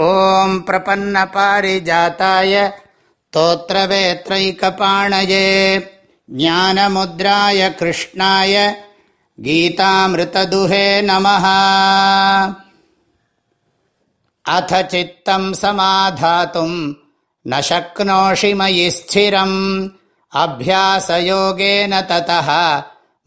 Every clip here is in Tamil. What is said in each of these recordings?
ॐ प्रपन्नपारिजाताय तोत्रवेत्रैकपाणये ज्ञानमुद्राय कृष्णाय गीतामृतदुहे नमः अथ चित्तं समाधातुं न शक्नोषि मयि स्थिरम् अभ्यासयोगेन ततः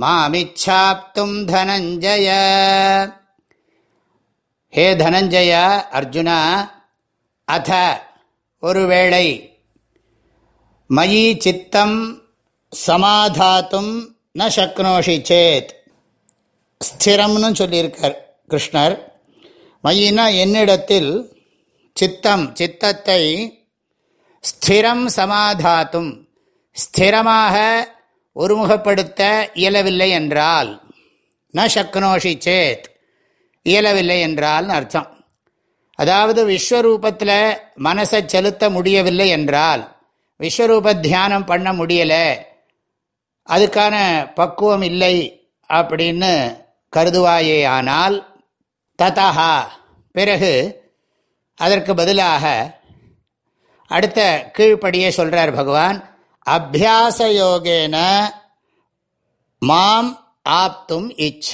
मामिच्छाप्तुम् धनञ्जय ஹே தனஞ்சய அர்ஜுனா அத ஒருவேளை மயி சித்தம் சமாதாத்தும் ந சக்னோஷி சேத். ஸ்திரம்னு சொல்லியிருக்கார் கிருஷ்ணர். மயினா என்னிடத்தில் சித்தம் சித்தத்தை ஸ்திரம் சமாதாத்தும் ஸ்திரமாக ஒருமுகப்படுத்த இயலவில்லை என்றால் ந சக்னோஷி சேத். இயலவில்லை என்றால் அர்த்தம். அதாவது விஸ்வரூபத்தில் மனசை செலுத்த முடியவில்லை என்றால் விஸ்வரூப தியானம் பண்ண முடியலை அதுக்கான பக்குவம் இல்லை அப்படின்னு கருதுவாயே ஆனால் ததா பிறகு அதற்கு பதிலாக அடுத்த கீழ்ப்படியே சொல்கிறார் பகவான் அபியாச யோகேன மாம் ஆப்தும் இச்ச.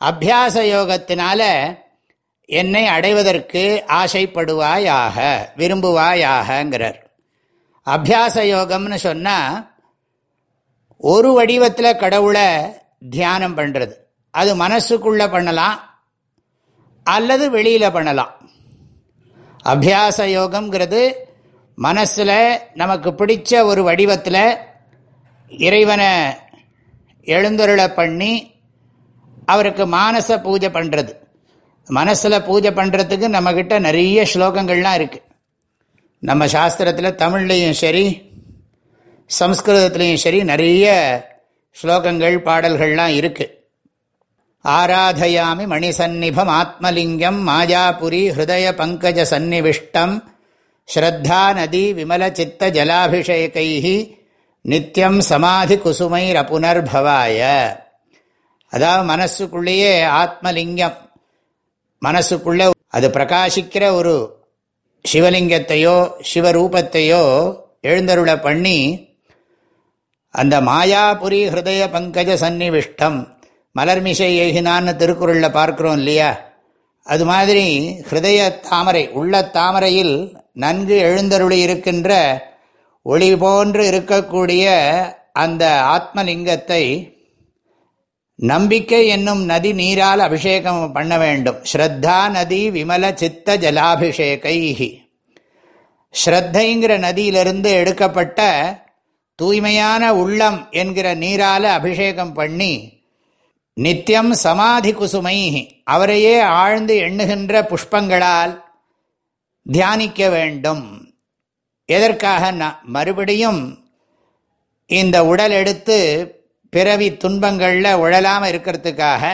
அபியாச யோகத்தினால என்னை அடைவதற்கு ஆசைப்படுவாயாக விரும்புவாயாகங்கிறார். அபியாச யோகம்னு சொன்னால் ஒரு வடிவத்தில் கடவுளை தியானம் பண்ணுறது அது மனசுக்குள்ளே பண்ணலாம் அல்லது வெளியில் பண்ணலாம். அபியாச யோகம்ங்கிறது மனசில் நமக்கு பிடிச்ச ஒரு வடிவத்தில் இறைவனை எழுந்தருளை பண்ணி அவருக்கு மானச பூஜை பண்ணுறது மனசில் பூஜை பண்ணுறதுக்கு நம்மக்கிட்ட நிறைய ஸ்லோகங்கள்லாம் இருக்குது நம்ம சாஸ்திரத்தில் தமிழ்லேயும் சரி சம்ஸ்கிருதத்துலேயும் சரி நிறைய ஸ்லோகங்கள் பாடல்கள்லாம் இருக்குது ஆராதயாமி மணிசன்னிபம் ஆத்மலிங்கம் மாயாபுரி ஹிருதய பங்கஜ சந்நிவிஷ்டம் ஸ்ரத்தா நதி விமல சித்த ஜலாபிஷேகை நித்தியம் சமாதி குசுமைரப்புனர்பவாய் அதாவது மனசுக்குள்ளேயே ஆத்மலிங்கம் மனசுக்குள்ள அது பிரகாசிக்கிற ஒரு சிவலிங்கத்தையோ சிவரூபத்தையோ எழுந்தருளை பண்ணி அந்த மாயாபுரி ஹிருதய பங்கஜ சந்நிவிஷ்டம் மலர்மிசை ஏகினான்னு திருக்குறளில் பார்க்குறோம் இல்லையா? அது மாதிரி ஹிருதய தாமரை உள்ள தாமரையில் நன்கு எழுந்தருளி இருக்கின்ற ஒளி போன்று இருக்கக்கூடிய அந்த ஆத்மலிங்கத்தை நம்பிக்கை என்னும் நதி நீரால் அபிஷேகம் பண்ண வேண்டும். ஸ்ரத்தா நதி விமல சித்த ஜலாபிஷேகை ஸ்ரத்தைங்கிற நதியிலிருந்து எடுக்கப்பட்ட தூய்மையான உள்ளம் என்கிற நீரால் அபிஷேகம் பண்ணி நித்தியம் சமாதி குசுமை அவரையே ஆழ்ந்து எண்ணுகின்ற புஷ்பங்களால் தியானிக்க வேண்டும். எதற்காக மறுபடியும் இந்த உடல் எடுத்து பிறவி துன்பங்களில் உழலாமல் இருக்கிறதுக்காக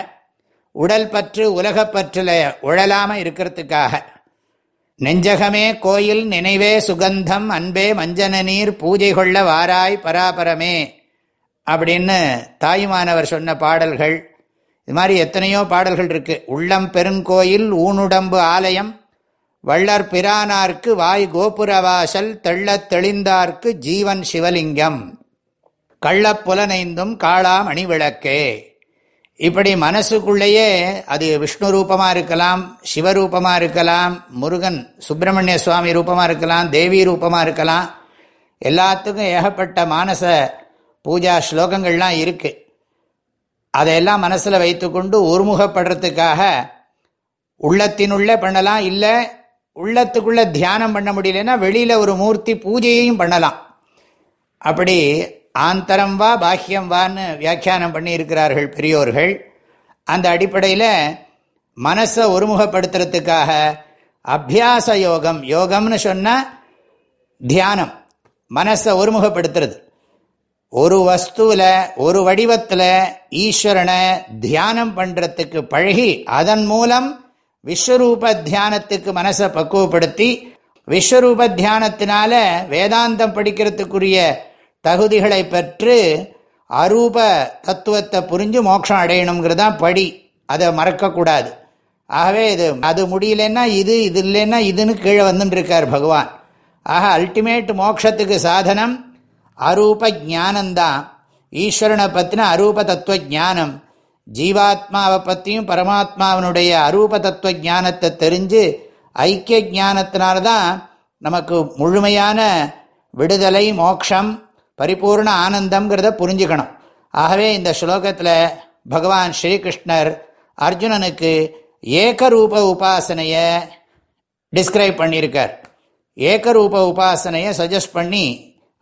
உடல் பற்று உலகப்பற்றில் உழலாமல் இருக்கிறதுக்காக நெஞ்சகமே கோயில் நினைவே சுகந்தம் அன்பே மஞ்சன நீர் பூஜை கொள்ள வாராய் பராபரமே அப்படின்னு தாயுமானவர் சொன்ன பாடல்கள். இது மாதிரி எத்தனையோ பாடல்கள் இருக்கு. உள்ளம் பெருங்கோயில் ஊனுடம்பு ஆலயம் வள்ளற் பிரானார்க்கு வாய் கோபுரவாசல் தெள்ளத் தெளிந்தார்க்கு ஜீவன் சிவலிங்கம். கள்ளப்புலனைந்தும் காளாம் அணிவிளக்கே. இப்படி மனசுக்குள்ளேயே அது விஷ்ணு ரூபமாக இருக்கலாம் சிவரூபமாக இருக்கலாம் முருகன் சுப்பிரமணிய சுவாமி ரூபமாக இருக்கலாம் தேவி ரூபமாக இருக்கலாம். எல்லாத்துக்கும் ஏகப்பட்ட மானச பூஜா ஸ்லோகங்கள்லாம் இருக்குது அதையெல்லாம் மனசில் வைத்துக்கொண்டு ஒருமுகப்படுறதுக்காக உள்ளத்தினுள்ளே பண்ணலாம். இல்லை உள்ளத்துக்குள்ளே தியானம் பண்ண முடியலன்னா வெளியில் ஒரு மூர்த்தி பூஜையையும் பண்ணலாம். அப்படி ஆந்தரம் வா பாஹ்யம் வான்னு வியாக்கியானம் பண்ணியிருக்கிறார்கள் பெரியோர்கள். அந்த அடிப்படையில் மனசை ஒருமுகப்படுத்துறதுக்காக அபியாச யோகம் யோகம்னு சொன்னால் தியானம். மனசை ஒருமுகப்படுத்துறது. ஒரு வஸ்துவில் ஒரு வடிவத்தில் ஈஸ்வரனை தியானம் பண்ணுறதுக்கு பழகி அதன் மூலம் விஸ்வரூப தியானத்துக்கு மனசை பக்குவப்படுத்தி விஸ்வரூப தியானத்தினால வேதாந்தம் படிக்கிறதுக்குரிய தகுதிகளை பெற்று அரூப தத்துவத்தை புரிஞ்சு மோட்சம் அடையணுங்கிறது தான் படி. அதை மறக்கக்கூடாது. ஆகவே இது அது முடியலன்னா இது இது இல்லைன்னா இதுன்னு கீழே வந்துட்டுருக்கார் பகவான். ஆக அல்டிமேட் மோட்சத்துக்கு சாதனம் அரூப ஜானந்தான் ஈஸ்வரனை பற்றின அரூப தத்துவ ஜானம் ஜீவாத்மாவை பற்றியும் பரமாத்மாவனுடைய அரூப தத்துவ ஜானத்தை தெரிஞ்சு ஐக்கிய ஜானத்தினால்தான் நமக்கு முழுமையான விடுதலை மோக்ஷம் பரிபூர்ண ஆனந்தம்ங்கிறத புரிஞ்சுக்கணும். ஆகவே இந்த ஸ்லோகத்தில் பகவான் ஸ்ரீகிருஷ்ணர் அர்ஜுனனுக்கு ஏகரூப உபாசனையை டிஸ்கிரைப் பண்ணியிருக்கார். ஏகரூப உபாசனையை சஜஸ்ட் பண்ணி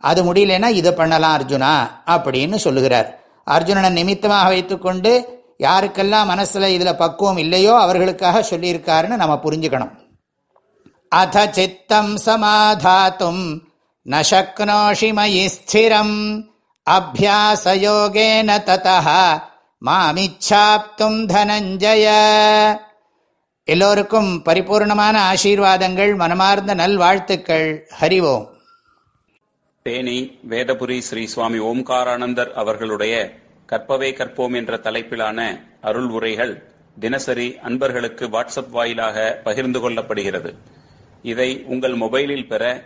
அது முடியலன்னா இதை பண்ணலாம் அர்ஜுனா அப்படின்னு சொல்லுகிறார். அர்ஜுனனை நிமித்தமாக வைத்துக்கொண்டு யாருக்கெல்லாம் மனசில் இதில் பக்குவம் இல்லையோ அவர்களுக்காக சொல்லியிருக்காருன்னு நம்ம புரிஞ்சுக்கணும். அத சித்தம் சமாதாத்தும் நக்னோஷி மயி ஸ்திரம் அபியாசயோகேன ததா மாமிச்சாப்தும் தனஞ்சய எல்லோருக்கும் பரிபூர்ணமான ஆசீர்வாதங்கள் மனமார்ந்த நல்வாழ்த்துக்கள். ஹரிவோம் தேனி வேதபுரி ஸ்ரீ சுவாமி ஓம்காரானந்தர் அவர்களுடைய கற்பவே கற்போம் என்ற தலைப்பிலான அருள் உரைகள் தினசரி அன்பர்களுக்கு வாட்ஸ்அப் வாயிலாக பகிர்ந்து கொள்ளப்படுகிறது. இதை உங்கள் மொபைலில் பெற